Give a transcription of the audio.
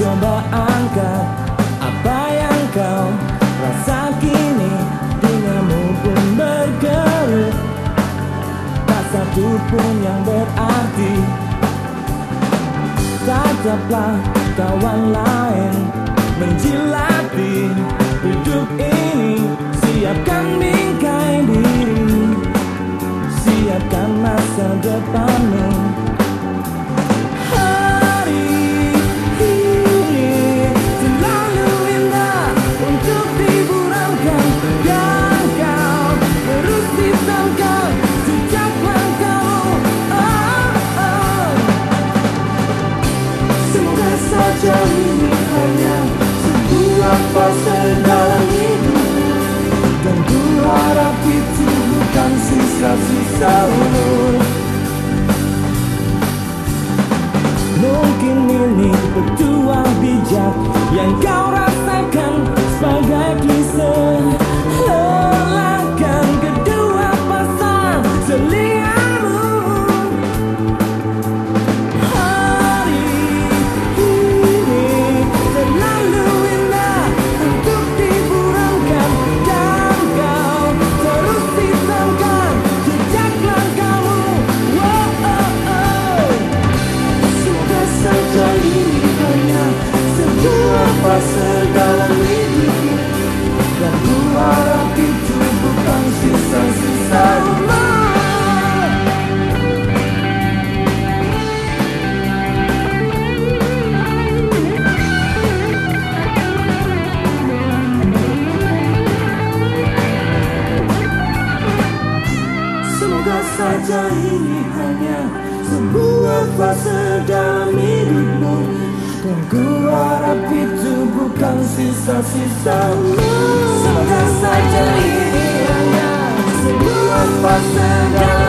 Coba angkat apa yang kau rasa kini Denganmu pun bergelut. Tak satu pun yang berarti Tataplah kawan lain. Menjilati hidup ini Siapkan bingkai diri. Siapkan masa depanmu sisa-sisa umur Mungkin ini petuah bijak yang kau saja ini hanya sebuah fase dalam hidupmu. Dan ku harap itu bukan sisa-sisa Semoga saja ini hanya sebuah fase dalam hidupmu